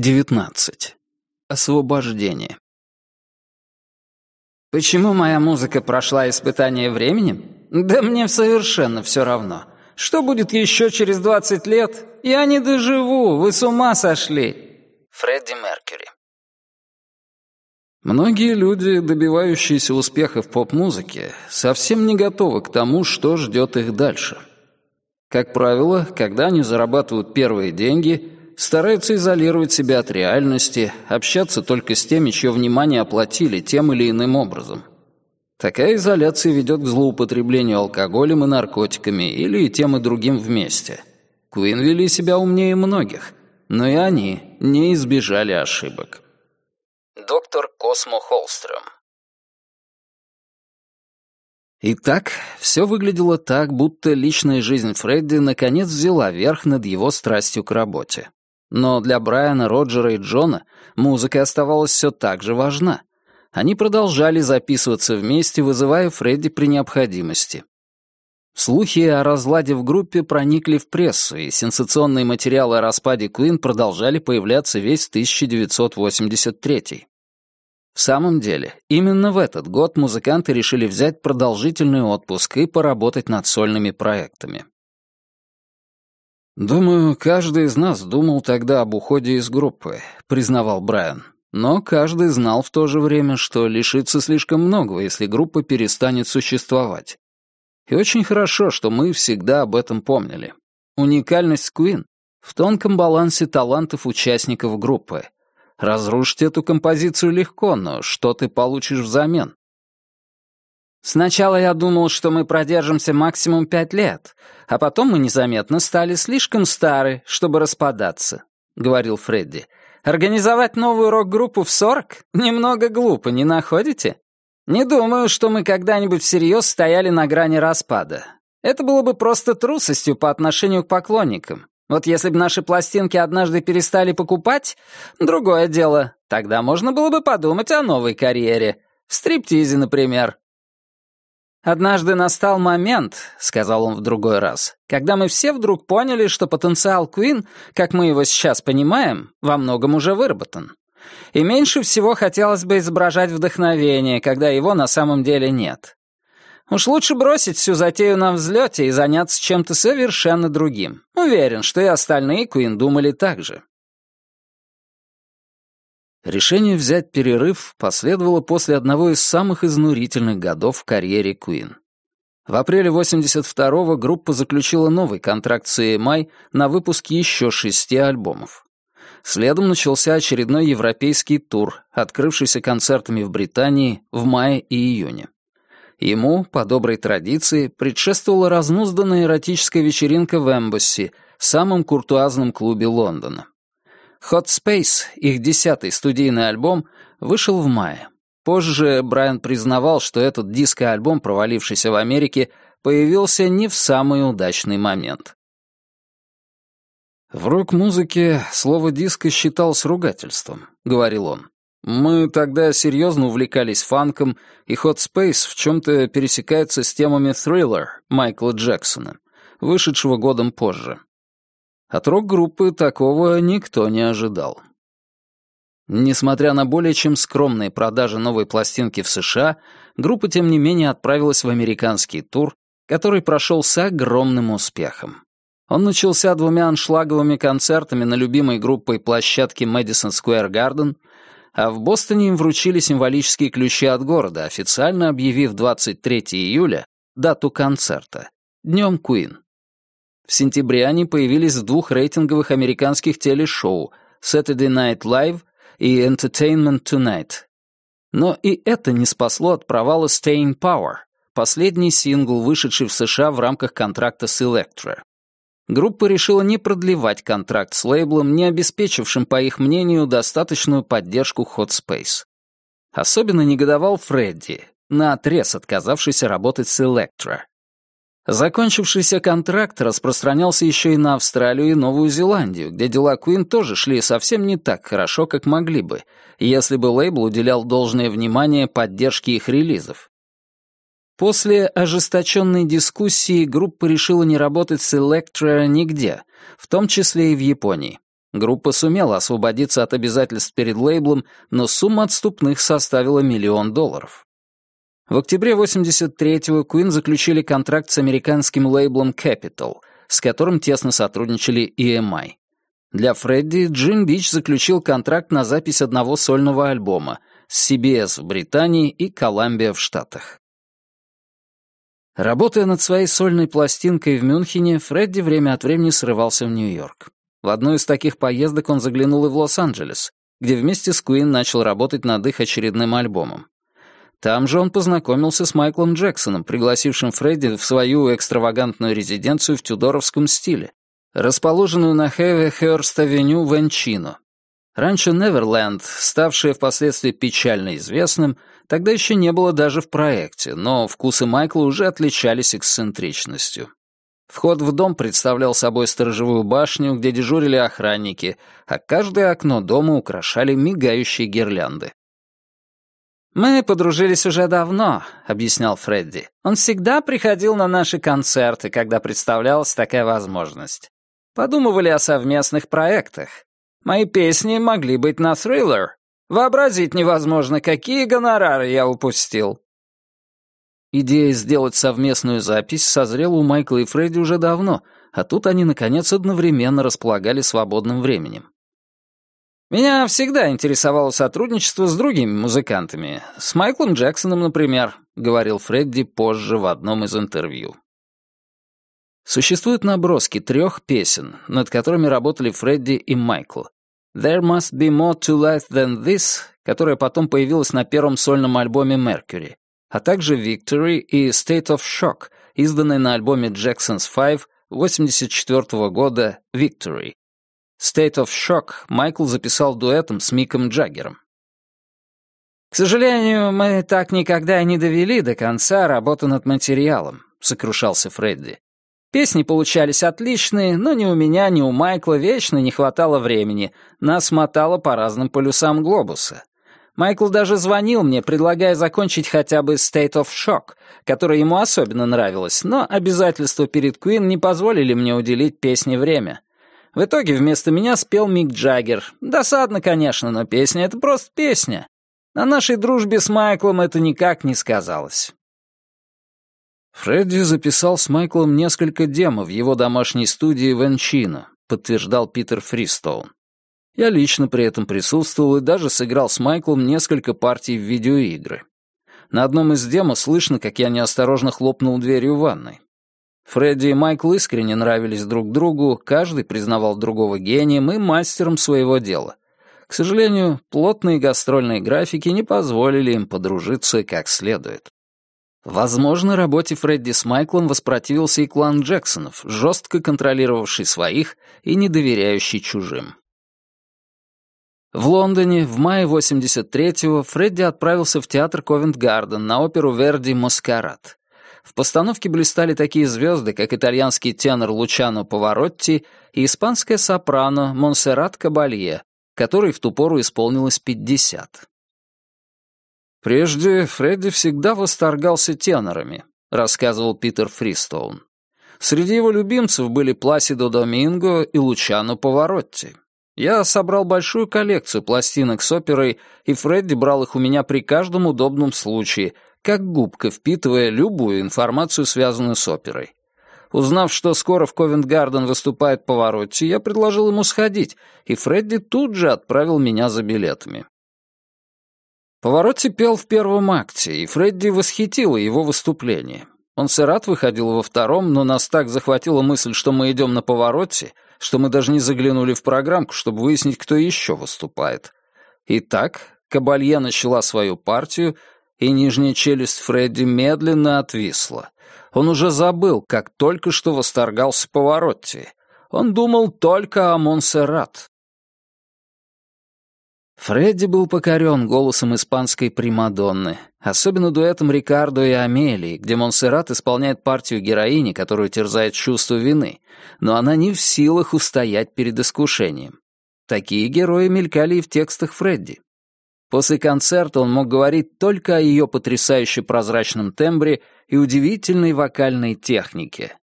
19. Освобождение. Почему моя музыка прошла испытание временем? Да мне совершенно все равно. Что будет еще через 20 лет? Я не доживу, вы с ума сошли. Фредди Меркьюри. Многие люди, добивающиеся успеха в поп-музыке, совсем не готовы к тому, что ждет их дальше. Как правило, когда они зарабатывают первые деньги, стараются изолировать себя от реальности, общаться только с теми, чье внимание оплатили тем или иным образом. Такая изоляция ведет к злоупотреблению алкоголем и наркотиками или и тем и другим вместе. Куин вели себя умнее многих, но и они не избежали ошибок. Доктор Космо Холстрöm Итак, все выглядело так, будто личная жизнь Фредди наконец взяла верх над его страстью к работе. Но для Брайана, Роджера и Джона музыка оставалась все так же важна. Они продолжали записываться вместе, вызывая Фредди при необходимости. Слухи о разладе в группе проникли в прессу, и сенсационные материалы о распаде Куин продолжали появляться весь 1983. В самом деле, именно в этот год музыканты решили взять продолжительный отпуск и поработать над сольными проектами. «Думаю, каждый из нас думал тогда об уходе из группы», — признавал Брайан. «Но каждый знал в то же время, что лишится слишком многого, если группа перестанет существовать. И очень хорошо, что мы всегда об этом помнили. Уникальность Queen в тонком балансе талантов участников группы. Разрушить эту композицию легко, но что ты получишь взамен? Сначала я думал, что мы продержимся максимум пять лет, а потом мы незаметно стали слишком стары, чтобы распадаться», — говорил Фредди. «Организовать новую рок-группу в сорок? Немного глупо, не находите? Не думаю, что мы когда-нибудь всерьез стояли на грани распада. Это было бы просто трусостью по отношению к поклонникам. Вот если бы наши пластинки однажды перестали покупать, другое дело. Тогда можно было бы подумать о новой карьере. В стриптизе, например. «Однажды настал момент», — сказал он в другой раз, «когда мы все вдруг поняли, что потенциал Куин, как мы его сейчас понимаем, во многом уже выработан. И меньше всего хотелось бы изображать вдохновение, когда его на самом деле нет. Уж лучше бросить всю затею на взлете и заняться чем-то совершенно другим. Уверен, что и остальные Куин думали так же». Решение взять перерыв последовало после одного из самых изнурительных годов в карьере Queen. В апреле 82-го группа заключила новый контракт с EMI на выпуск еще шести альбомов. Следом начался очередной европейский тур, открывшийся концертами в Британии в мае и июне. Ему, по доброй традиции, предшествовала разнузданная эротическая вечеринка в Эмбасси, самом куртуазном клубе Лондона. Hot Space, их десятый студийный альбом, вышел в мае. Позже Брайан признавал, что этот диско-альбом, провалившийся в Америке, появился не в самый удачный момент. «В рок-музыке слово «диско» считалось ругательством», — говорил он. «Мы тогда серьезно увлекались фанком, и Hot Space в чем-то пересекается с темами Thriller Майкла Джексона, вышедшего годом позже. От рок-группы такого никто не ожидал. Несмотря на более чем скромные продажи новой пластинки в США, группа, тем не менее, отправилась в американский тур, который прошел с огромным успехом. Он начался двумя аншлаговыми концертами на любимой группой площадке Madison Square Garden, а в Бостоне им вручили символические ключи от города, официально объявив 23 июля дату концерта — Днем Куин. В сентябре они появились в двух рейтинговых американских телешоу Saturday Night Live и Entertainment Tonight. Но и это не спасло от провала Staying Power, последний сингл, вышедший в США в рамках контракта с Electra. Группа решила не продлевать контракт с лейблом, не обеспечившим, по их мнению, достаточную поддержку Hot Space. Особенно негодовал Фредди, наотрез отказавшийся работать с Electra. Закончившийся контракт распространялся еще и на Австралию и Новую Зеландию, где дела Куин тоже шли совсем не так хорошо, как могли бы, если бы лейбл уделял должное внимание поддержке их релизов. После ожесточенной дискуссии группа решила не работать с Electra нигде, в том числе и в Японии. Группа сумела освободиться от обязательств перед лейблом, но сумма отступных составила миллион долларов. В октябре 83-го Queen заключили контракт с американским лейблом Capital, с которым тесно сотрудничали EMI. Для Фредди Джим Бич заключил контракт на запись одного сольного альбома с CBS в Британии и Columbia в Штатах. Работая над своей сольной пластинкой в Мюнхене, Фредди время от времени срывался в Нью-Йорк. В одну из таких поездок он заглянул и в Лос-Анджелес, где вместе с Куин начал работать над их очередным альбомом. Там же он познакомился с Майклом Джексоном, пригласившим Фредди в свою экстравагантную резиденцию в тюдоровском стиле, расположенную на Хэве-Хёрст-авеню в Энчино. Раньше Неверленд, ставшее впоследствии печально известным, тогда еще не было даже в проекте, но вкусы Майкла уже отличались эксцентричностью. Вход в дом представлял собой сторожевую башню, где дежурили охранники, а каждое окно дома украшали мигающие гирлянды. «Мы подружились уже давно», — объяснял Фредди. «Он всегда приходил на наши концерты, когда представлялась такая возможность. Подумывали о совместных проектах. Мои песни могли быть на Thriller. Вообразить невозможно, какие гонорары я упустил. Идея сделать совместную запись созрела у Майкла и Фредди уже давно, а тут они, наконец, одновременно располагали свободным временем. Меня всегда интересовало сотрудничество с другими музыкантами. С Майклом Джексоном, например, говорил Фредди позже в одном из интервью. Существуют наброски трех песен, над которыми работали Фредди и Майкл. «There must be more to life than this», которая потом появилась на первом сольном альбоме Mercury, а также Victory и State of Shock, изданные на альбоме Jackson's Five 1984 года Victory. State of Shock Майкл записал дуэтом с Миком Джаггером. «К сожалению, мы так никогда и не довели до конца работу над материалом», — сокрушался Фредди. «Песни получались отличные, но ни у меня, ни у Майкла вечно не хватало времени. Нас мотало по разным полюсам глобуса. Майкл даже звонил мне, предлагая закончить хотя бы State of Shock, которая ему особенно нравилась, но обязательства перед Queen не позволили мне уделить песне время. В итоге вместо меня спел Мик Джаггер. Досадно, конечно, но песня — это просто песня. На нашей дружбе с Майклом это никак не сказалось. Фредди записал с Майклом несколько демо в его домашней студии в подтверждал Питер Фристоун. Я лично при этом присутствовал и даже сыграл с Майклом несколько партий в видеоигры. На одном из демо слышно, как я неосторожно хлопнул дверью ванной. Фредди и Майкл искренне нравились друг другу, каждый признавал другого гением и мастером своего дела. К сожалению, плотные гастрольные графики не позволили им подружиться как следует. Возможно, работе Фредди с Майклом воспротивился и клан Джексонов, жестко контролировавший своих и не доверяющий чужим. В Лондоне в мае 83-го Фредди отправился в театр Ковент-Гарден на оперу Верди «Маскарад». В постановке блистали такие звезды, как итальянский тенор Лучано Поворотти и испанская сопрано Монсеррат Кабалье, которой в ту пору исполнилось 50. «Прежде Фредди всегда восторгался тенорами», — рассказывал Питер Фристоун. Среди его любимцев были Пласидо Доминго и Лучано Поворотти. Я собрал большую коллекцию пластинок с оперой, и Фредди брал их у меня при каждом удобном случае, как губка, впитывая любую информацию, связанную с оперой. Узнав, что скоро в Ковент-Гарден выступает Поворотти, я предложил ему сходить, и Фредди тут же отправил меня за билетами. Поворотти пел в первом акте, и Фредди восхитило его выступление. Он сырат выходил во втором, но нас так захватила мысль, что мы идем на повороте, что мы даже не заглянули в программку, чтобы выяснить, кто еще выступает. Итак, Кабалье начала свою партию, и нижняя челюсть Фредди медленно отвисла. Он уже забыл, как только что восторгался Поворотти. Он думал только о Монсеррат. Фредди был покорен голосом испанской Примадонны, особенно дуэтом Рикардо и Амелии, где Монсеррат исполняет партию героини, которую терзает чувство вины, но она не в силах устоять перед искушением. Такие герои мелькали и в текстах Фредди. После концерта он мог говорить только о ее потрясающе прозрачном тембре и удивительной вокальной технике.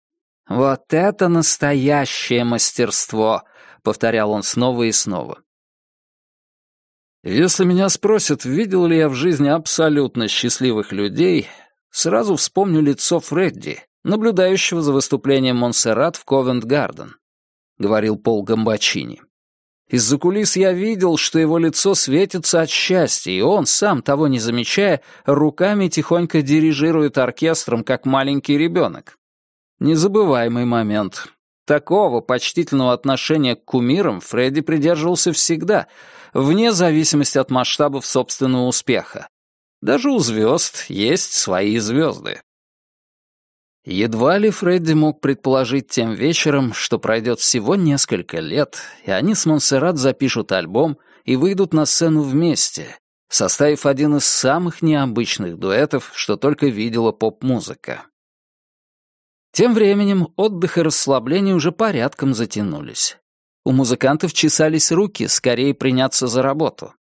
«Вот это настоящее мастерство!» повторял он снова и снова. Если меня спросят, видел ли я в жизни абсолютно счастливых людей, сразу вспомню лицо Фредди, наблюдающего за выступлением Монсеррат в Ковент-Гарден, говорил Пол Гамбачини. Из-за кулис я видел, что его лицо светится от счастья, и он, сам того не замечая, руками тихонько дирижирует оркестром, как маленький ребенок. Незабываемый момент. Такого почтительного отношения к кумирам Фредди придерживался всегда, вне зависимости от масштабов собственного успеха. Даже у звезд есть свои звезды. Едва ли Фредди мог предположить тем вечером, что пройдет всего несколько лет, и они с Монсеррат запишут альбом и выйдут на сцену вместе, составив один из самых необычных дуэтов, что только видела поп-музыка. Тем временем отдых и расслабление уже порядком затянулись. У музыкантов чесались руки, скорее приняться за работу.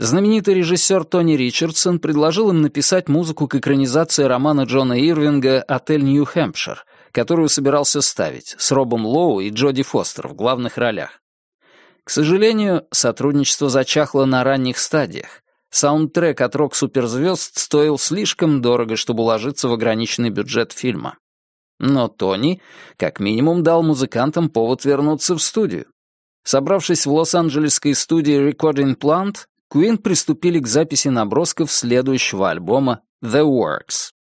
Знаменитый режиссер Тони Ричардсон предложил им написать музыку к экранизации романа Джона Ирвинга «Отель Нью-Хэмпшир», которую собирался ставить, с Робом Лоу и Джоди Фостер в главных ролях. К сожалению, сотрудничество зачахло на ранних стадиях. Саундтрек от рок-суперзвезд стоил слишком дорого, чтобы уложиться в ограниченный бюджет фильма. Но Тони, как минимум, дал музыкантам повод вернуться в студию. Собравшись в лос-анджелесской студии Recording Plant, Куин приступили к записи набросков следующего альбома «The Works».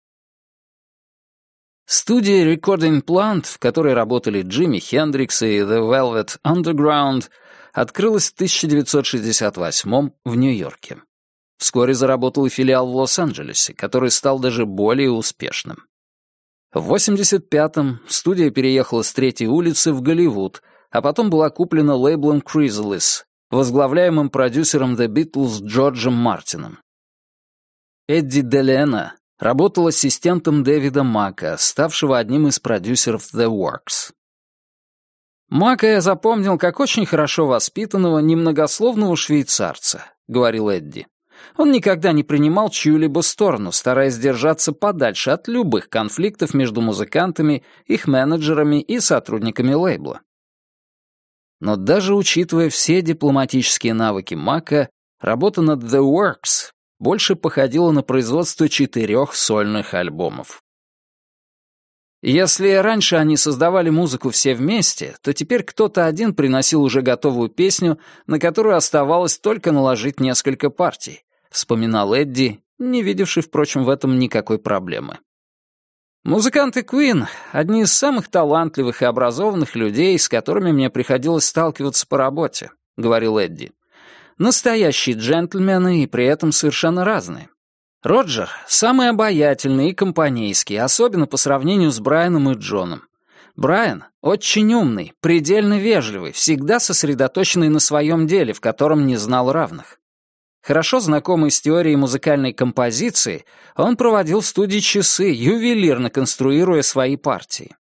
Студия Recording Plant, в которой работали Джимми Хендрикс и The Velvet Underground, открылась в 1968 в Нью-Йорке. Вскоре заработал и филиал в Лос-Анджелесе, который стал даже более успешным. В 85-м студия переехала с Третьей улицы в Голливуд, а потом была куплена лейблом Chrysalis, возглавляемым продюсером The Beatles Джорджем Мартином. Эдди Делена работал ассистентом Дэвида Мака, ставшего одним из продюсеров The Works. «Мака я запомнил как очень хорошо воспитанного, немногословного швейцарца», — говорил Эдди. Он никогда не принимал чью-либо сторону, стараясь держаться подальше от любых конфликтов между музыкантами, их менеджерами и сотрудниками лейбла. Но даже учитывая все дипломатические навыки Мака, работа над The Works больше походила на производство четырех сольных альбомов. Если раньше они создавали музыку все вместе, то теперь кто-то один приносил уже готовую песню, на которую оставалось только наложить несколько партий, вспоминал Эдди, не видевший, впрочем, в этом никакой проблемы. Музыканты Queen — одни из самых талантливых и образованных людей, с которыми мне приходилось сталкиваться по работе, — говорил Эдди. Настоящие джентльмены и при этом совершенно разные. Роджер — самый обаятельный и компанейский, особенно по сравнению с Брайаном и Джоном. Брайан — очень умный, предельно вежливый, всегда сосредоточенный на своем деле, в котором не знал равных. Хорошо знакомый с теорией музыкальной композиции, он проводил в студии часы, ювелирно конструируя свои партии.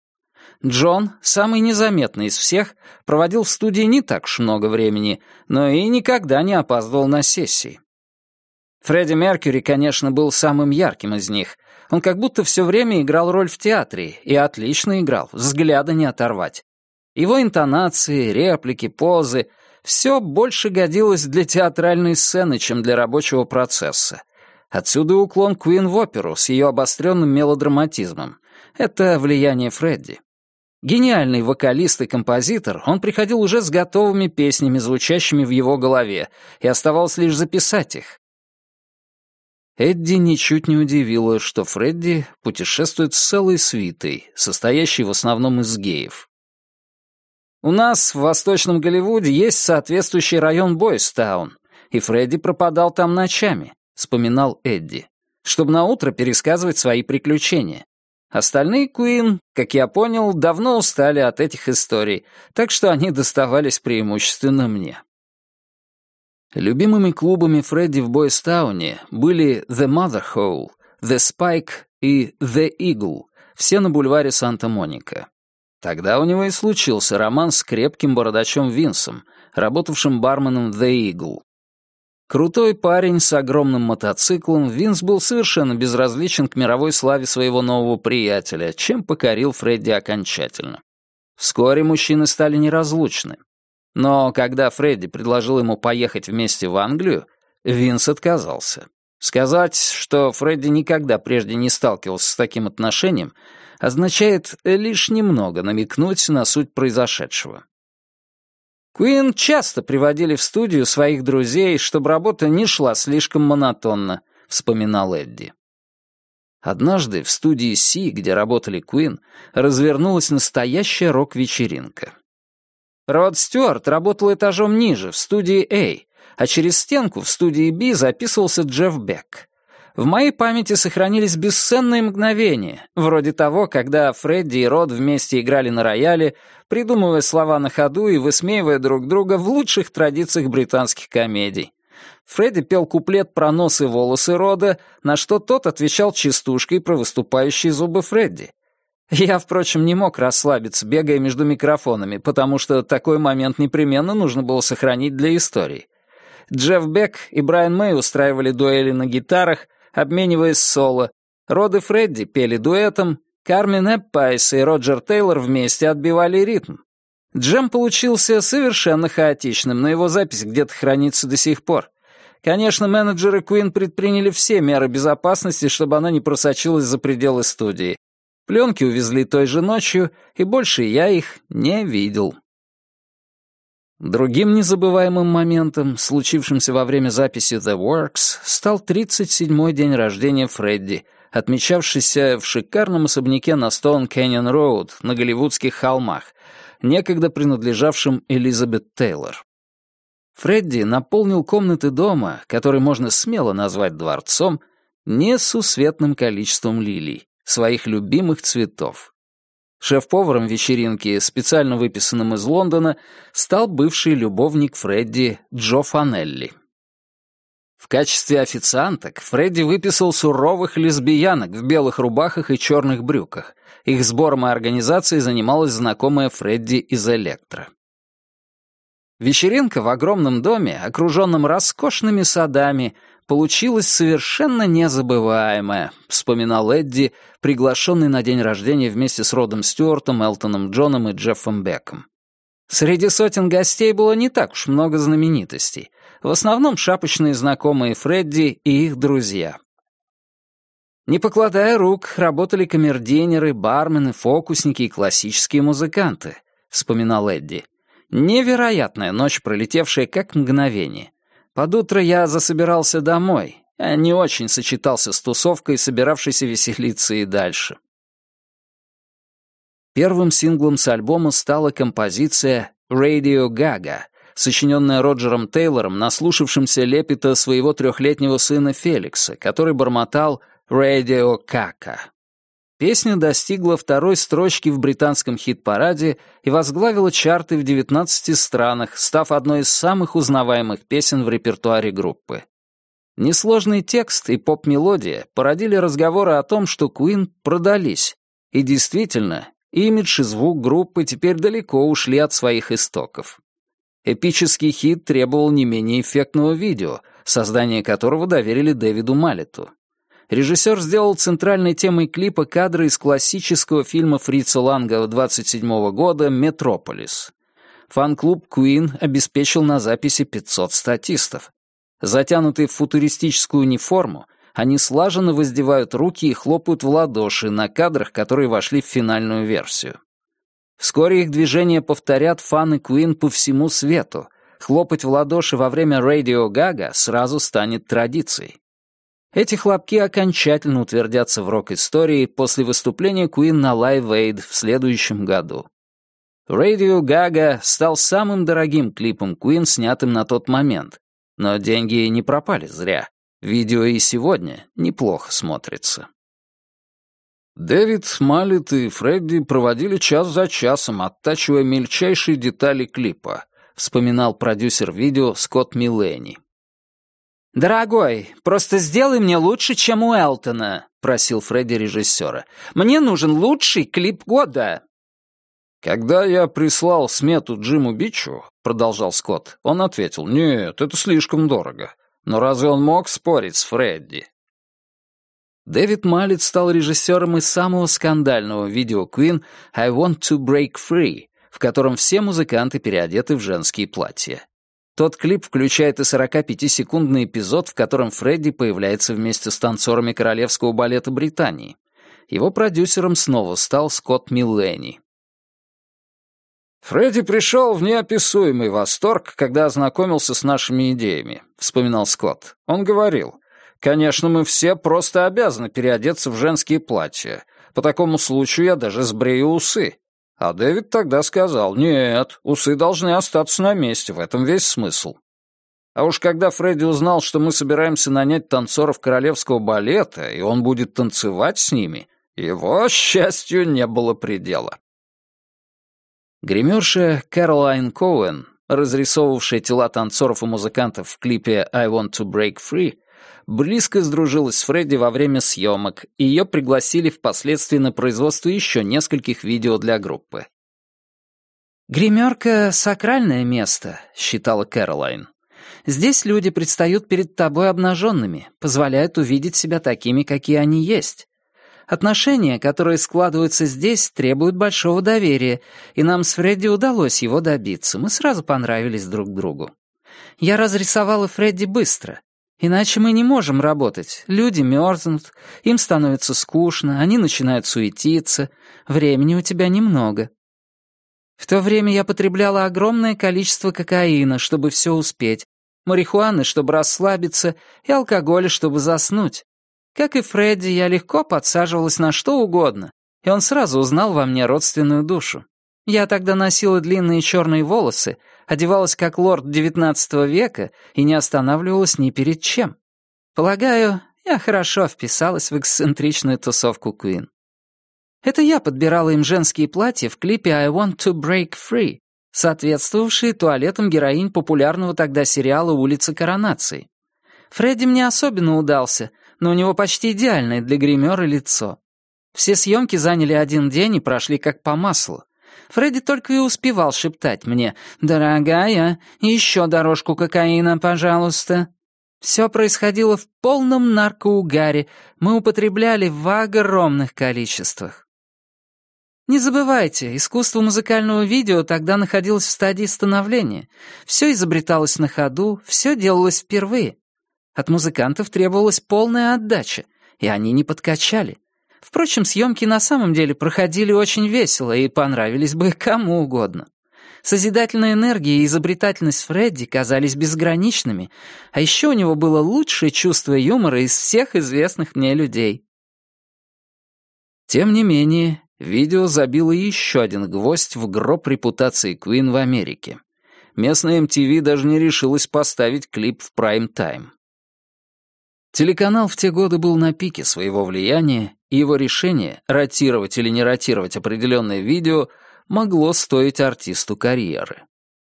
Джон, самый незаметный из всех, проводил в студии не так уж много времени, но и никогда не опаздывал на сессии. Фредди Меркьюри, конечно, был самым ярким из них. Он как будто все время играл роль в театре, и отлично играл, взгляда не оторвать. Его интонации, реплики, позы — все больше годилось для театральной сцены, чем для рабочего процесса. Отсюда уклон Куин в оперу с ее обостренным мелодраматизмом. Это влияние Фредди. Гениальный вокалист и композитор, он приходил уже с готовыми песнями, звучащими в его голове, и оставалось лишь записать их. Эдди ничуть не удивило, что Фредди путешествует с целой свитой, состоящей в основном из геев. У нас в Восточном Голливуде есть соответствующий район Бойстаун, и Фредди пропадал там ночами, вспоминал Эдди, чтобы наутро пересказывать свои приключения. Остальные Куин, как я понял, давно устали от этих историй, так что они доставались преимущественно мне. Любимыми клубами Фредди в Бойстауне были The Mother Hole, The Spike и The Eagle, все на бульваре Санта-Моника. Тогда у него и случился роман с крепким бородачом Винсом, работавшим барменом The Eagle. Крутой парень с огромным мотоциклом, Винс был совершенно безразличен к мировой славе своего нового приятеля, чем покорил Фредди окончательно. Вскоре мужчины стали неразлучны. Но когда Фредди предложил ему поехать вместе в Англию, Винс отказался. Сказать, что Фредди никогда прежде не сталкивался с таким отношением, означает лишь немного намекнуть на суть произошедшего. Куин часто приводили в студию своих друзей, чтобы работа не шла слишком монотонно, вспоминал Эдди. Однажды в студии Си, где работали Куин, развернулась настоящая рок-вечеринка. Род Стюарт работал этажом ниже, в студии A, а через стенку в студии B записывался Джефф Бек. В моей памяти сохранились бесценные мгновения, вроде того, когда Фредди и Род вместе играли на рояле, придумывая слова на ходу и высмеивая друг друга в лучших традициях британских комедий. Фредди пел куплет про нос и волосы Рода, на что тот отвечал частушкой про выступающие зубы Фредди. Я, впрочем, не мог расслабиться, бегая между микрофонами, потому что такой момент непременно нужно было сохранить для истории. Джефф Бек и Брайан Мэй устраивали дуэли на гитарах, обмениваясь соло. Род и Фредди пели дуэтом, Кармен Эппайс и Роджер Тейлор вместе отбивали ритм. Джем получился совершенно хаотичным, но его запись где-то хранится до сих пор. Конечно, менеджеры Queen предприняли все меры безопасности, чтобы она не просочилась за пределы студии. Пленки увезли той же ночью, и больше я их не видел. Другим незабываемым моментом, случившимся во время записи The Works, стал 37-й день рождения Фредди, отмечавшийся в шикарном особняке на Stone Canyon Road на Голливудских холмах, некогда принадлежавшем Элизабет Тейлор. Фредди наполнил комнаты дома, который можно смело назвать дворцом, несусветным количеством лилий, своих любимых цветов. Шеф-поваром вечеринки, специально выписанным из Лондона, стал бывший любовник Фредди Джо Фанелли. В качестве официанток Фредди выписал суровых лесбиянок в белых рубахах и черных брюках. Их сбором и организацией занималась знакомая Фредди из «Электро». Вечеринка в огромном доме, окруженном роскошными садами, получилась совершенно незабываемая, вспоминал Эдди, приглашенный на день рождения вместе с Родом Стюартом, Элтоном Джоном и Джеффом Беком. Среди сотен гостей было не так уж много знаменитостей. В основном шапочные знакомые Фредди и их друзья. Не покладая рук, работали камердинеры, бармены, фокусники и классические музыканты, вспоминал Эдди. Невероятная ночь, пролетевшая как мгновение. Под утро я засобирался домой, а не очень сочетался с тусовкой, собиравшейся веселиться и дальше. Первым синглом с альбома стала композиция «Radio Gaga», сочиненная Роджером Тейлором, наслушавшимся лепета своего трехлетнего сына Феликса, который бормотал «Radio Caca». Песня достигла второй строчки в британском хит-параде и возглавила чарты в 19 странах, став одной из самых узнаваемых песен в репертуаре группы. Несложный текст и поп-мелодия породили разговоры о том, что Queen продались. И действительно, имидж и звук группы теперь далеко ушли от своих истоков. Эпический хит требовал не менее эффектного видео, создание которого доверили Дэвиду Малету режиссер сделал центральной темой клипа кадры из классического фильма Фрица Ланга 27 года «Метрополис». Фан-клуб Queen обеспечил на записи 500 статистов. Затянутые в футуристическую униформу, они слаженно воздевают руки и хлопают в ладоши на кадрах, которые вошли в финальную версию. Вскоре их движения повторят фаны Queen по всему свету. Хлопать в ладоши во время Gaga сразу станет традицией. Эти хлопки окончательно утвердятся в рок-истории после выступления Queen на Live Aid в следующем году. Radio Gaga стал самым дорогим клипом Queen, снятым на тот момент. Но деньги не пропали зря. Видео и сегодня неплохо смотрится. Дэвид, Маллет и Фредди проводили час за часом, оттачивая мельчайшие детали клипа, вспоминал продюсер видео Скотт Милленни. «Дорогой, просто сделай мне лучше, чем у Элтона», — просил Фредди режиссера. «Мне нужен лучший клип года». «Когда я прислал смету Джиму Бичу», — продолжал Скотт, он ответил, «Нет, это слишком дорого. Но разве он мог спорить с Фредди?» Дэвид Маллет стал режиссером из самого скандального видео Queen «I Want to Break Free», в котором все музыканты переодеты в женские платья. Тот клип включает и 45-секундный эпизод, в котором Фредди появляется вместе с танцорами королевского балета Британии. Его продюсером снова стал Скотт Милленни. «Фредди пришел в неописуемый восторг, когда ознакомился с нашими идеями», — вспоминал Скотт. Он говорил, «Конечно, мы все просто обязаны переодеться в женские платья. По такому случаю я даже сбрею усы». А Дэвид тогда сказал, «Нет, усы должны остаться на месте, в этом весь смысл». А уж когда Фредди узнал, что мы собираемся нанять танцоров королевского балета, и он будет танцевать с ними, его счастью не было предела. Гримерша Кэролайн Коуэн, разрисовывавшая тела танцоров и музыкантов в клипе «I Want to Break Free», близко сдружилась с Фредди во время съемок, и ее пригласили впоследствии на производство еще нескольких видео для группы. «Гримерка — сакральное место», — считала Кэролайн. «Здесь люди предстают перед тобой обнаженными, позволяют увидеть себя такими, какие они есть. Отношения, которые складываются здесь, требуют большого доверия, и нам с Фредди удалось его добиться. Мы сразу понравились друг другу. Я разрисовала Фредди быстро. Иначе мы не можем работать. Люди мерзнут, им становится скучно, они начинают суетиться. Времени у тебя немного. В то время я потребляла огромное количество кокаина, чтобы все успеть, марихуаны, чтобы расслабиться, и алкоголя, чтобы заснуть. Как и Фредди, я легко подсаживалась на что угодно, и он сразу узнал во мне родственную душу. Я тогда носила длинные черные волосы, одевалась как лорд XIX века и не останавливалась ни перед чем. Полагаю, я хорошо вписалась в эксцентричную тусовку Queen. Это я подбирала им женские платья в клипе «I want to break free», соответствовавшие туалетам героинь популярного тогда сериала «Улица коронации». Фредди мне особенно удался — но у него почти идеальное для гримера лицо. Все съемки заняли один день и прошли как по маслу. Фредди только и успевал шептать мне «Дорогая, еще дорожку кокаина, пожалуйста». Все происходило в полном наркоугаре, мы употребляли в огромных количествах. Не забывайте, искусство музыкального видео тогда находилось в стадии становления. Все изобреталось на ходу, все делалось впервые. От музыкантов требовалась полная отдача, и они не подкачали. Впрочем, съемки на самом деле проходили очень весело и понравились бы кому угодно. Созидательная энергия и изобретательность Фредди казались безграничными, а еще у него было лучшее чувство юмора из всех известных мне людей. Тем не менее, видео забило еще один гвоздь в гроб репутации Куин в Америке. Местная MTV даже не решилась поставить клип в прайм-тайм. Телеканал в те годы был на пике своего влияния, его решение, ротировать или не ротировать определенное видео, могло стоить артисту карьеры.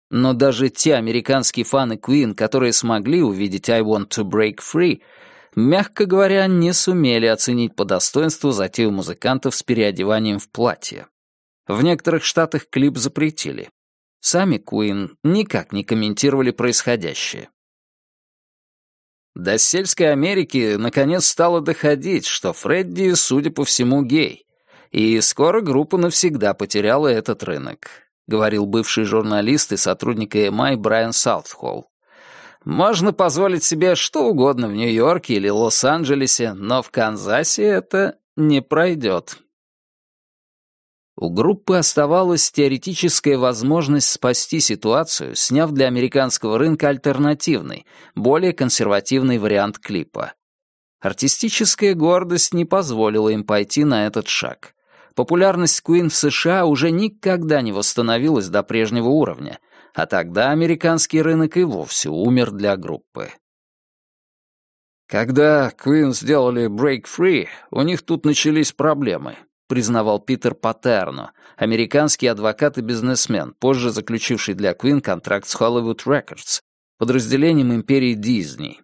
Но даже те американские фаны Queen, которые смогли увидеть «I want to break free», мягко говоря, не сумели оценить по достоинству затею музыкантов с переодеванием в платье. В некоторых штатах клип запретили. Сами Queen никак не комментировали происходящее. До сельской Америки наконец стало доходить, что Фредди, судя по всему, гей. И скоро группа навсегда потеряла этот рынок, говорил бывший журналист и сотрудник EMI Брайан Саутхолл. Можно позволить себе что угодно в Нью-Йорке или Лос-Анджелесе, но в Канзасе это не пройдет. У группы оставалась теоретическая возможность спасти ситуацию, сняв для американского рынка альтернативный, более консервативный вариант клипа. Артистическая гордость не позволила им пойти на этот шаг. Популярность Queen в США уже никогда не восстановилась до прежнего уровня, а тогда американский рынок и вовсе умер для группы. Когда Queen сделали Break Free, у них тут начались проблемы признавал Питер Патерно, американский адвокат и бизнесмен, позже заключивший для Queen контракт с Hollywood Records, подразделением империи Дисней.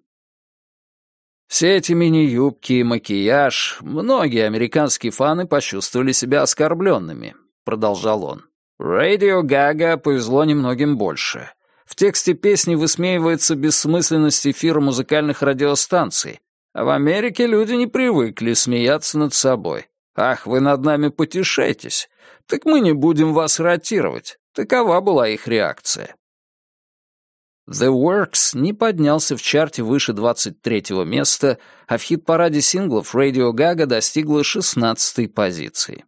Все эти мини-юбки и макияж, многие американские фаны почувствовали себя оскорбленными, продолжал он. Radio Gaga повезло немногим больше. В тексте песни высмеивается бессмысленность эфира музыкальных радиостанций, а в Америке люди не привыкли смеяться над собой. «Ах, вы над нами потешаетесь! Так мы не будем вас ротировать!» Такова была их реакция. The Works не поднялся в чарте выше 23-го места, а в хит-параде синглов Radio Gaga достигла 16-й позиции.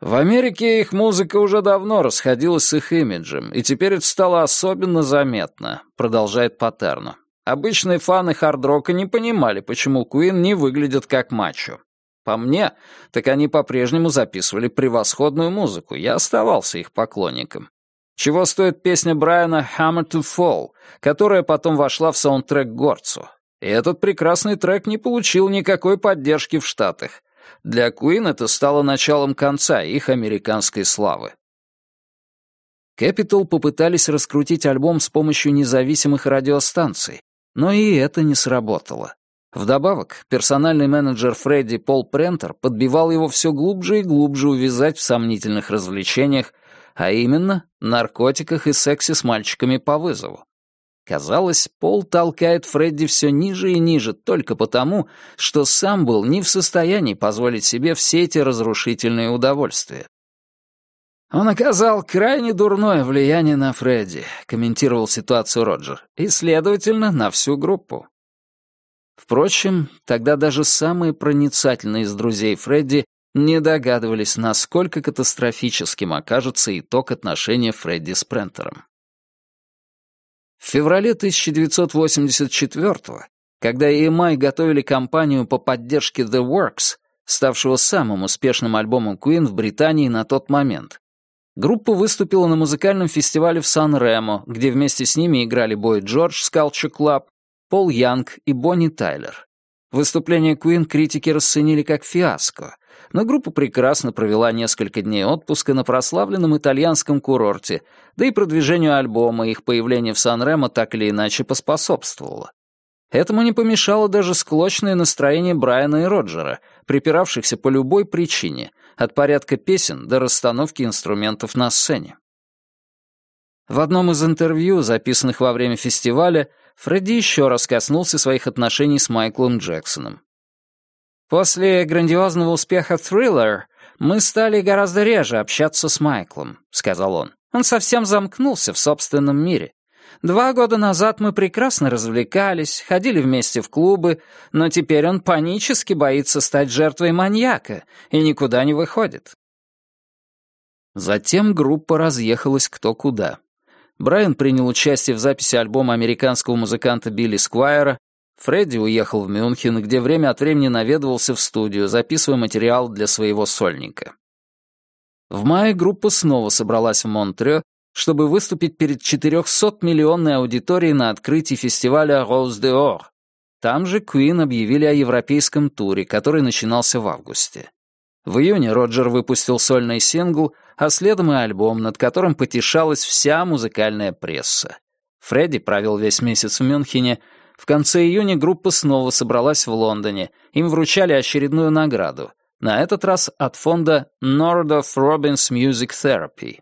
В Америке их музыка уже давно расходилась с их имиджем, и теперь это стало особенно заметно, продолжает Патерно. Обычные фаны хард-рока не понимали, почему Куин не выглядят как мачо. По мне, так они по-прежнему записывали превосходную музыку, я оставался их поклонником. Чего стоит песня Брайана «Hammer to Fall», которая потом вошла в саундтрек «Горцу». И этот прекрасный трек не получил никакой поддержки в Штатах. Для Queen это стало началом конца их американской славы. Capital попытались раскрутить альбом с помощью независимых радиостанций, но и это не сработало. Вдобавок, персональный менеджер Фредди Пол Прентер подбивал его все глубже и глубже увязать в сомнительных развлечениях, а именно наркотиках и сексе с мальчиками по вызову. Казалось, Пол толкает Фредди все ниже и ниже только потому, что сам был не в состоянии позволить себе все эти разрушительные удовольствия. «Он оказал крайне дурное влияние на Фредди», — комментировал ситуацию Роджер, «и, следовательно, на всю группу». Впрочем, тогда даже самые проницательные из друзей Фредди не догадывались, насколько катастрофическим окажется итог отношения Фредди с Прентером. В феврале 1984-го, когда EMI готовили кампанию по поддержке The Works, ставшего самым успешным альбомом Queen в Британии на тот момент, группа выступила на музыкальном фестивале в Сан-Ремо, где вместе с ними играли Бой Джордж с Culture Club, Пол Янг и Бонни Тайлер. Выступление Queen критики расценили как фиаско, но группа прекрасно провела несколько дней отпуска на прославленном итальянском курорте, да и продвижению альбома их появление в Сан-Ремо так или иначе поспособствовало. Этому не помешало даже склочное настроение Брайана и Роджера, припиравшихся по любой причине, от порядка песен до расстановки инструментов на сцене. В одном из интервью, записанных во время фестиваля, Фредди еще раз коснулся своих отношений с Майклом Джексоном. «После грандиозного успеха «Thriller» мы стали гораздо реже общаться с Майклом», — сказал он. «Он совсем замкнулся в собственном мире. Два года назад мы прекрасно развлекались, ходили вместе в клубы, но теперь он панически боится стать жертвой маньяка и никуда не выходит». Затем группа разъехалась кто куда. Брайан принял участие в записи альбома американского музыканта Билли Сквайра, Фредди уехал в Мюнхен, где время от времени наведывался в студию, записывая материал для своего сольника. В мае группа снова собралась в Монтрео, чтобы выступить перед 400-миллионной аудиторией на открытии фестиваля «Rose de Or». Там же Queen объявили о европейском туре, который начинался в августе. В июне Роджер выпустил сольный сингл, а следом и альбом, над которым потешалась вся музыкальная пресса. Фредди провел весь месяц в Мюнхене, в конце июня группа снова собралась в Лондоне. Им вручали очередную награду. На этот раз от фонда Nordoff Robbins Music Therapy.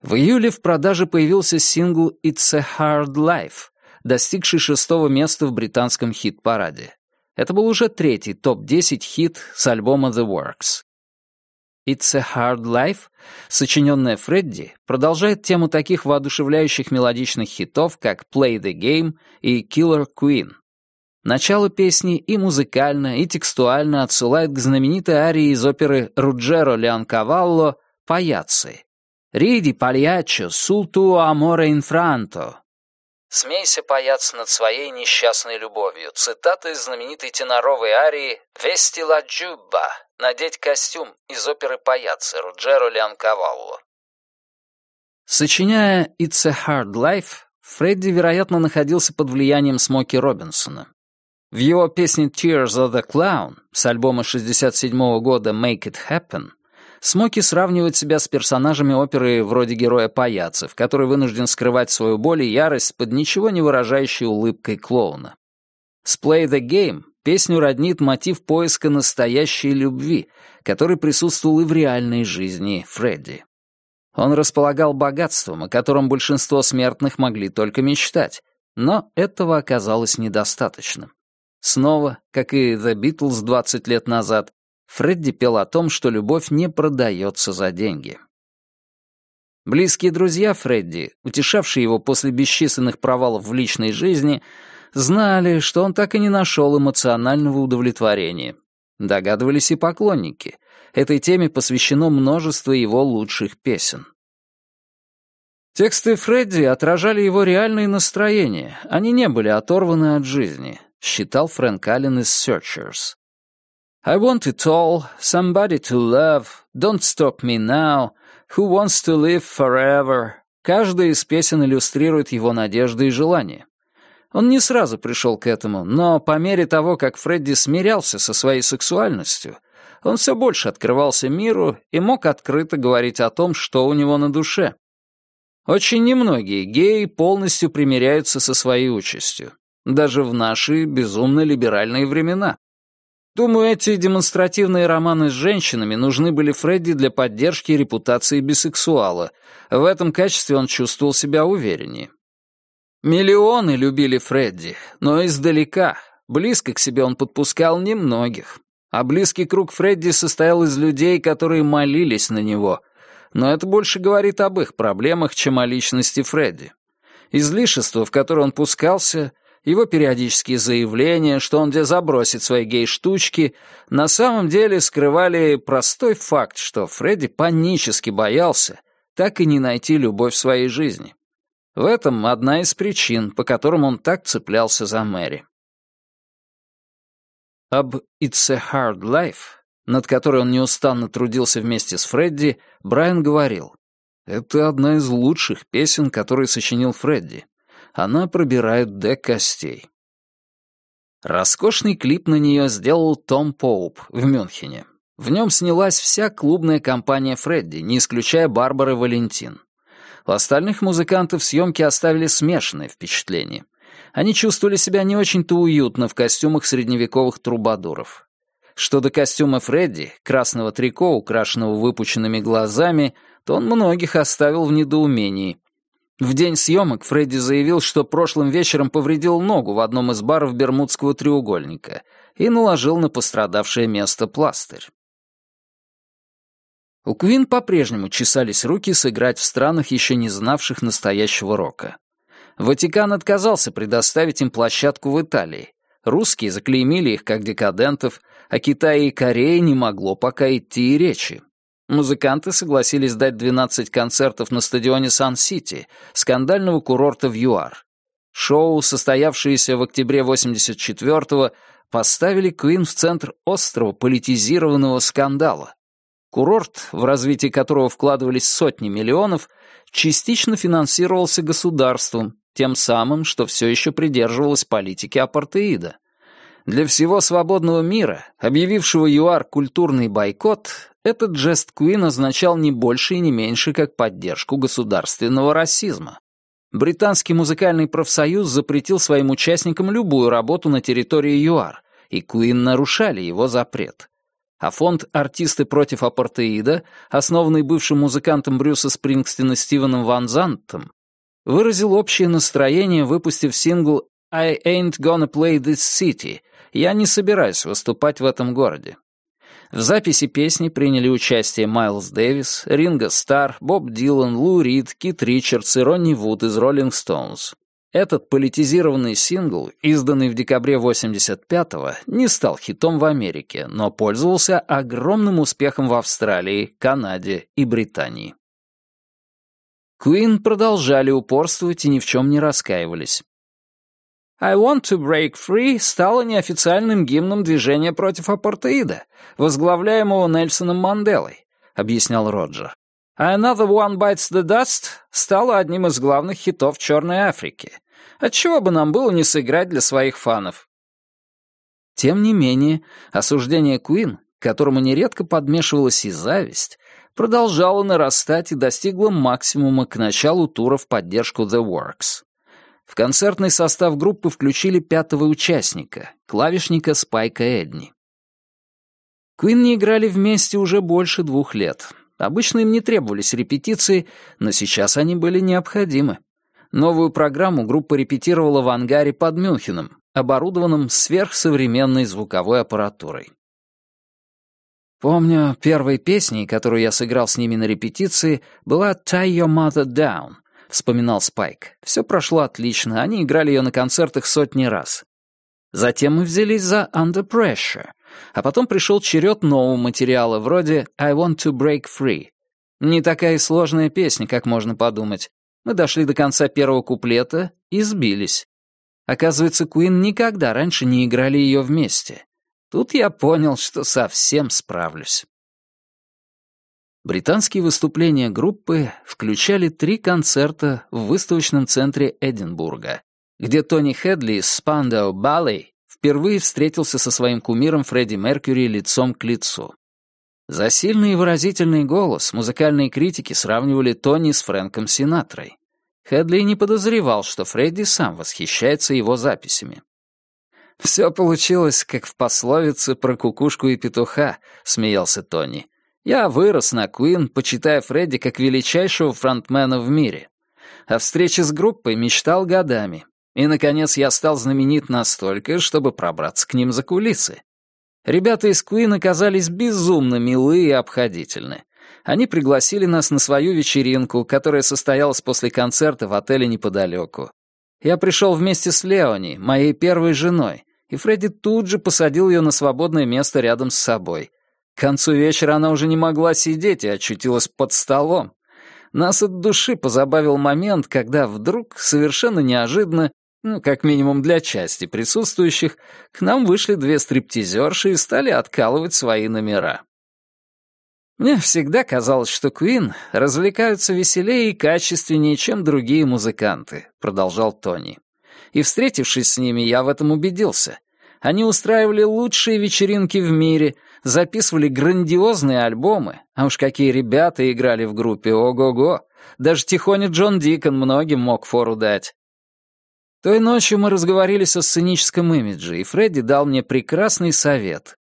В июле в продаже появился сингл «It's a Hard Life», достигший шестого места в британском хит-параде. Это был уже третий топ-10 хит с альбома The Works. «It's a Hard Life», сочиненная Фредди, продолжает тему таких воодушевляющих мелодичных хитов, как «Play the Game» и «Killer Queen». Начало песни и музыкально, и текстуально отсылает к знаменитой арии из оперы Руджеро Леонкавалло «Паяцци». «Риди пальячо сул туо аморе инфранто». «Смейся, паяц, над своей несчастной любовью» цитата из знаменитой теноровой арии «Вести ла джубба» надеть костюм из оперы «Паяцци» Руджеро Леонкавалло. Сочиняя «It's a Hard Life», Фредди, вероятно, находился под влиянием Смоки Робинсона. В его песне «Tears of the Clown» с альбома 67 -го года «Make It Happen» Смоки сравнивает себя с персонажами оперы вроде героя Паяцев, который вынужден скрывать свою боль и ярость под ничего не выражающей улыбкой клоуна. С «Play the Game» Песню роднит мотив поиска настоящей любви, который присутствовал и в реальной жизни Фредди. Он располагал богатством, о котором большинство смертных могли только мечтать, но этого оказалось недостаточным. Снова, как и The Beatles 20 лет назад, Фредди пел о том, что любовь не продается за деньги. Близкие друзья Фредди, утешавшие его после бесчисленных провалов в личной жизни, знали, что он так и не нашел эмоционального удовлетворения. Догадывались и поклонники. Этой теме посвящено множество его лучших песен. Тексты Фредди отражали его реальные настроения, они не были оторваны от жизни, считал Фрэнк Аллен из Searchers. I want it all, somebody to love, don't stop me now, Who Wants to Live Forever. Каждая из песен иллюстрирует его надежды и желания. Он не сразу пришел к этому, но по мере того, как Фредди смирялся со своей сексуальностью, он все больше открывался миру и мог открыто говорить о том, что у него на душе. Очень немногие геи полностью примиряются со своей участью, даже в наши безумно либеральные времена. Думаю, эти демонстративные романы с женщинами нужны были Фредди для поддержки репутации бисексуала. В этом качестве он чувствовал себя увереннее. Миллионы любили Фредди, но издалека. Близко к себе он подпускал немногих. А близкий круг Фредди состоял из людей, которые молились на него. Но это больше говорит об их проблемах, чем о личности Фредди. Излишество, в которое он пускался, его периодические заявления, что он где забросит свои гей-штучки, на самом деле скрывали простой факт, что Фредди панически боялся так и не найти любовь в своей жизни. В этом одна из причин, по которым он так цеплялся за Мэри. Об «It's a Hard Life», над которой он неустанно трудился вместе с Фредди, Брайан говорил, «Это одна из лучших песен, которые сочинил Фредди она пробирает до костей. Роскошный клип на нее сделал Том Поуп в Мюнхене. В нем снялась вся клубная компания Фредди, не исключая Барбары Валентин. У остальных музыкантов съемки оставили смешанное впечатление. Они чувствовали себя не очень-то уютно в костюмах средневековых трубадуров. Что до костюма Фредди, красного трико, украшенного выпученными глазами, то он многих оставил в недоумении. В день съемок Фредди заявил, что прошлым вечером повредил ногу в одном из баров Бермудского треугольника и наложил на пострадавшее место пластырь. У Квин по-прежнему чесались руки сыграть в странах, еще не знавших настоящего рока. Ватикан отказался предоставить им площадку в Италии. Русские заклеймили их как декадентов, а Китай и Корея не могло пока идти и речи. Музыканты согласились дать 12 концертов на стадионе Сан-Сити, скандального курорта в ЮАР. Шоу, состоявшееся в октябре 84-го, поставили Куин в центр острого политизированного скандала. Курорт, в развитие которого вкладывались сотни миллионов, частично финансировался государством, тем самым, что все еще придерживалось политики апартеида. Для всего свободного мира, объявившего ЮАР культурный бойкот, этот жест Куин означал не больше и не меньше, как поддержку государственного расизма. Британский музыкальный профсоюз запретил своим участникам любую работу на территории ЮАР, и Куин нарушали его запрет. А фонд «Артисты против апартеида», основанный бывшим музыкантом Брюса Спрингстина Стивеном Ван Зантом, выразил общее настроение, выпустив сингл «I ain't gonna play this city», «Я не собираюсь выступать в этом городе». В записи песни приняли участие Майлз Дэвис, Ринго Стар, Боб Дилан, Лу Рид, Кит Ричардс и Ронни Вуд из Роллинг Стоунс. Этот политизированный сингл, изданный в декабре 85-го, не стал хитом в Америке, но пользовался огромным успехом в Австралии, Канаде и Британии. Queen продолжали упорствовать и ни в чем не раскаивались. «I want to break free» стало неофициальным гимном движения против апартеида, возглавляемого Нельсоном Манделой, объяснял Роджер. А «Another One Bites the Dust» стало одним из главных хитов Черной Африки. Отчего бы нам было не сыграть для своих фанов? Тем не менее, осуждение Куин, которому нередко подмешивалась и зависть, продолжало нарастать и достигло максимума к началу тура в поддержку The Works. В концертный состав группы включили пятого участника, клавишника Спайка Эдни. Куин не играли вместе уже больше двух лет. Обычно им не требовались репетиции, но сейчас они были необходимы. Новую программу группа репетировала в ангаре под Мюнхеном, оборудованном сверхсовременной звуковой аппаратурой. Помню, первой песней, которую я сыграл с ними на репетиции, была «Tie Your Mother Down», — вспоминал Спайк. Все прошло отлично, они играли ее на концертах сотни раз. Затем мы взялись за «Under Pressure», а потом пришел черед нового материала, вроде «I Want to Break Free». Не такая сложная песня, как можно подумать. Мы дошли до конца первого куплета и сбились. Оказывается, Куин никогда раньше не играли ее вместе. Тут я понял, что совсем справлюсь. Британские выступления группы включали три концерта в выставочном центре Эдинбурга, где Тони Хедли из Spandau Ballet впервые встретился со своим кумиром Фредди Меркьюри лицом к лицу. За сильный и выразительный голос музыкальные критики сравнивали Тони с Фрэнком Синатрой. Хедли не подозревал, что Фредди сам восхищается его записями. «Все получилось, как в пословице про кукушку и петуха», — смеялся Тони. «Я вырос на Куин, почитая Фредди как величайшего фронтмена в мире. О встрече с группой мечтал годами. И, наконец, я стал знаменит настолько, чтобы пробраться к ним за кулисы. Ребята из Куин оказались безумно милы и обходительны. Они пригласили нас на свою вечеринку, которая состоялась после концерта в отеле неподалеку. Я пришел вместе с Леони, моей первой женой, и Фредди тут же посадил ее на свободное место рядом с собой. К концу вечера она уже не могла сидеть и очутилась под столом. Нас от души позабавил момент, когда вдруг, совершенно неожиданно, ну, как минимум для части присутствующих, к нам вышли две стриптизерши и стали откалывать свои номера. Мне всегда казалось, что Куин развлекаются веселее и качественнее, чем другие музыканты, продолжал Тони. И встретившись с ними, я в этом убедился. Они устраивали лучшие вечеринки в мире, записывали грандиозные альбомы, а уж какие ребята играли в группе, ого-го. Даже тихоня Джон Дикон многим мог фору дать. Той ночью мы разговорились о сценическом имидже, и Фредди дал мне прекрасный совет.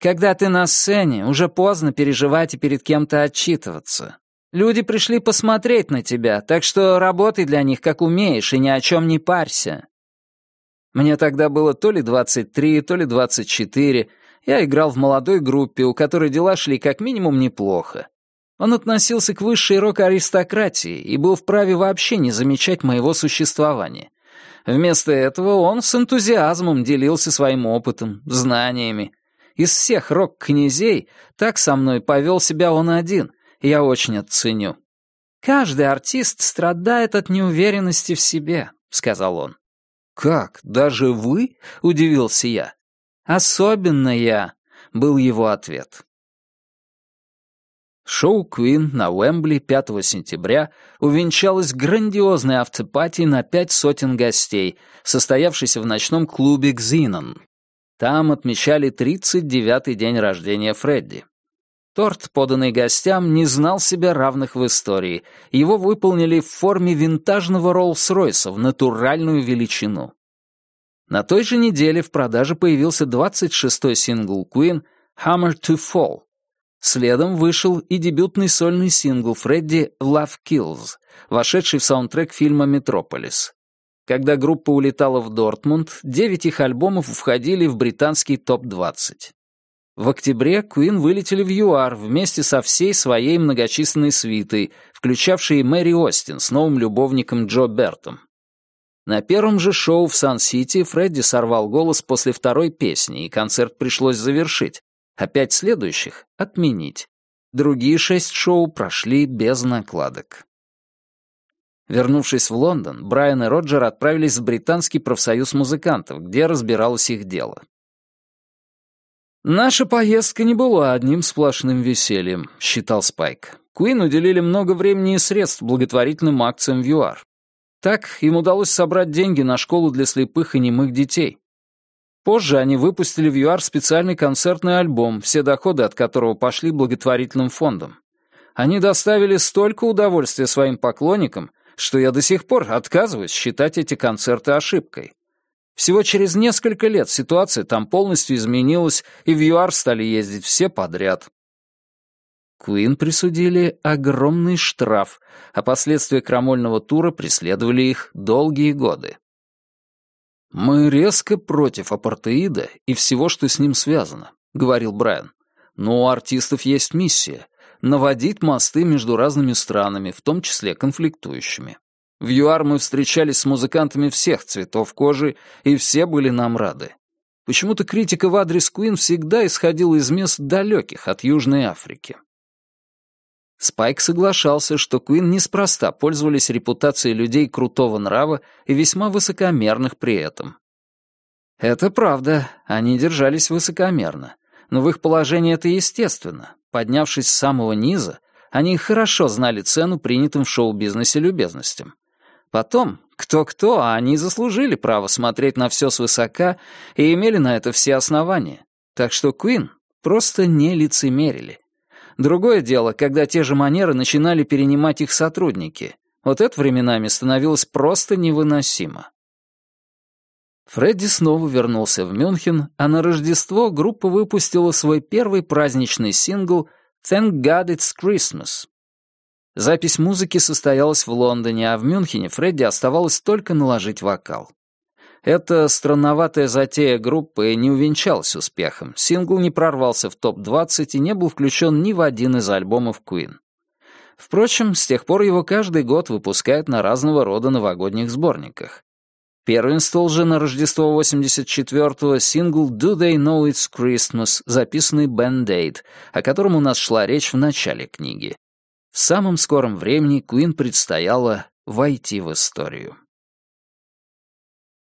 Когда ты на сцене, уже поздно переживать и перед кем-то отчитываться. Люди пришли посмотреть на тебя, так что работай для них как умеешь и ни о чем не парься. Мне тогда было то ли 23, то ли 24. Я играл в молодой группе, у которой дела шли как минимум неплохо. Он относился к высшей рок-аристократии и был вправе вообще не замечать моего существования. Вместо этого он с энтузиазмом делился своим опытом, знаниями. Из всех рок-князей так со мной повел себя он один, я очень оценю. «Каждый артист страдает от неуверенности в себе», — сказал он. «Как, даже вы?» — удивился я. «Особенно я», — был его ответ. Шоу «Куин» на Уэмбли 5 сентября увенчалось грандиозной автопатией на пять сотен гостей, состоявшейся в ночном клубе «Кзинон». Там отмечали 39-й день рождения Фредди. Торт, поданный гостям, не знал себе равных в истории. Его выполнили в форме винтажного Роллс-Ройса в натуральную величину. На той же неделе в продаже появился 26-й сингл Queen «Hammer to Fall». Следом вышел и дебютный сольный сингл Фредди «Love Kills», вошедший в саундтрек фильма «Метрополис». Когда группа улетала в Дортмунд, девять их альбомов входили в британский топ-20. В октябре Queen вылетели в ЮАР вместе со всей своей многочисленной свитой, включавшей Мэри Остин с новым любовником Джо Бертом. На первом же шоу в Сан-Сити Фредди сорвал голос после второй песни, и концерт пришлось завершить, а пять следующих — отменить. Другие шесть шоу прошли без накладок. Вернувшись в Лондон, Брайан и Роджер отправились в британский профсоюз музыкантов, где разбиралось их дело. «Наша поездка не была одним сплошным весельем», — считал Спайк. Куин уделили много времени и средств благотворительным акциям в ЮАР. Так им удалось собрать деньги на школу для слепых и немых детей. Позже они выпустили в ЮАР специальный концертный альбом, все доходы от которого пошли благотворительным фондам. Они доставили столько удовольствия своим поклонникам, что я до сих пор отказываюсь считать эти концерты ошибкой. Всего через несколько лет ситуация там полностью изменилась, и в ЮАР стали ездить все подряд. Куин присудили огромный штраф, а последствия крамольного тура преследовали их долгие годы. «Мы резко против апартеида и всего, что с ним связано», — говорил Брайан. «Но у артистов есть миссия — наводить мосты между разными странами, в том числе конфликтующими. В ЮАР мы встречались с музыкантами всех цветов кожи, и все были нам рады. Почему-то критика в адрес Куин всегда исходила из мест далеких от Южной Африки. Спайк соглашался, что Куин неспроста пользовались репутацией людей крутого нрава и весьма высокомерных при этом. Это правда, они держались высокомерно, но в их положении это естественно. Поднявшись с самого низа, они хорошо знали цену принятым в шоу-бизнесе любезностям. Потом, кто-кто, а они заслужили право смотреть на все свысока и имели на это все основания. Так что Куин просто не лицемерили. Другое дело, когда те же манеры начинали перенимать их сотрудники. Вот это временами становилось просто невыносимо. Фредди снова вернулся в Мюнхен, а на Рождество группа выпустила свой первый праздничный сингл «Thank God It's Christmas». Запись музыки состоялась в Лондоне, а в Мюнхене Фредди оставалось только наложить вокал. Эта странноватая затея группы не увенчалась успехом. Сингл не прорвался в топ-20 и не был включен ни в один из альбомов Queen. Впрочем, с тех пор его каждый год выпускают на разного рода новогодних сборниках. Первенствовал же на Рождество 84-го сингл «Do They Know It's Christmas», записанный Band-Aid, о котором у нас шла речь в начале книги. В самом скором времени Queen предстояло войти в историю.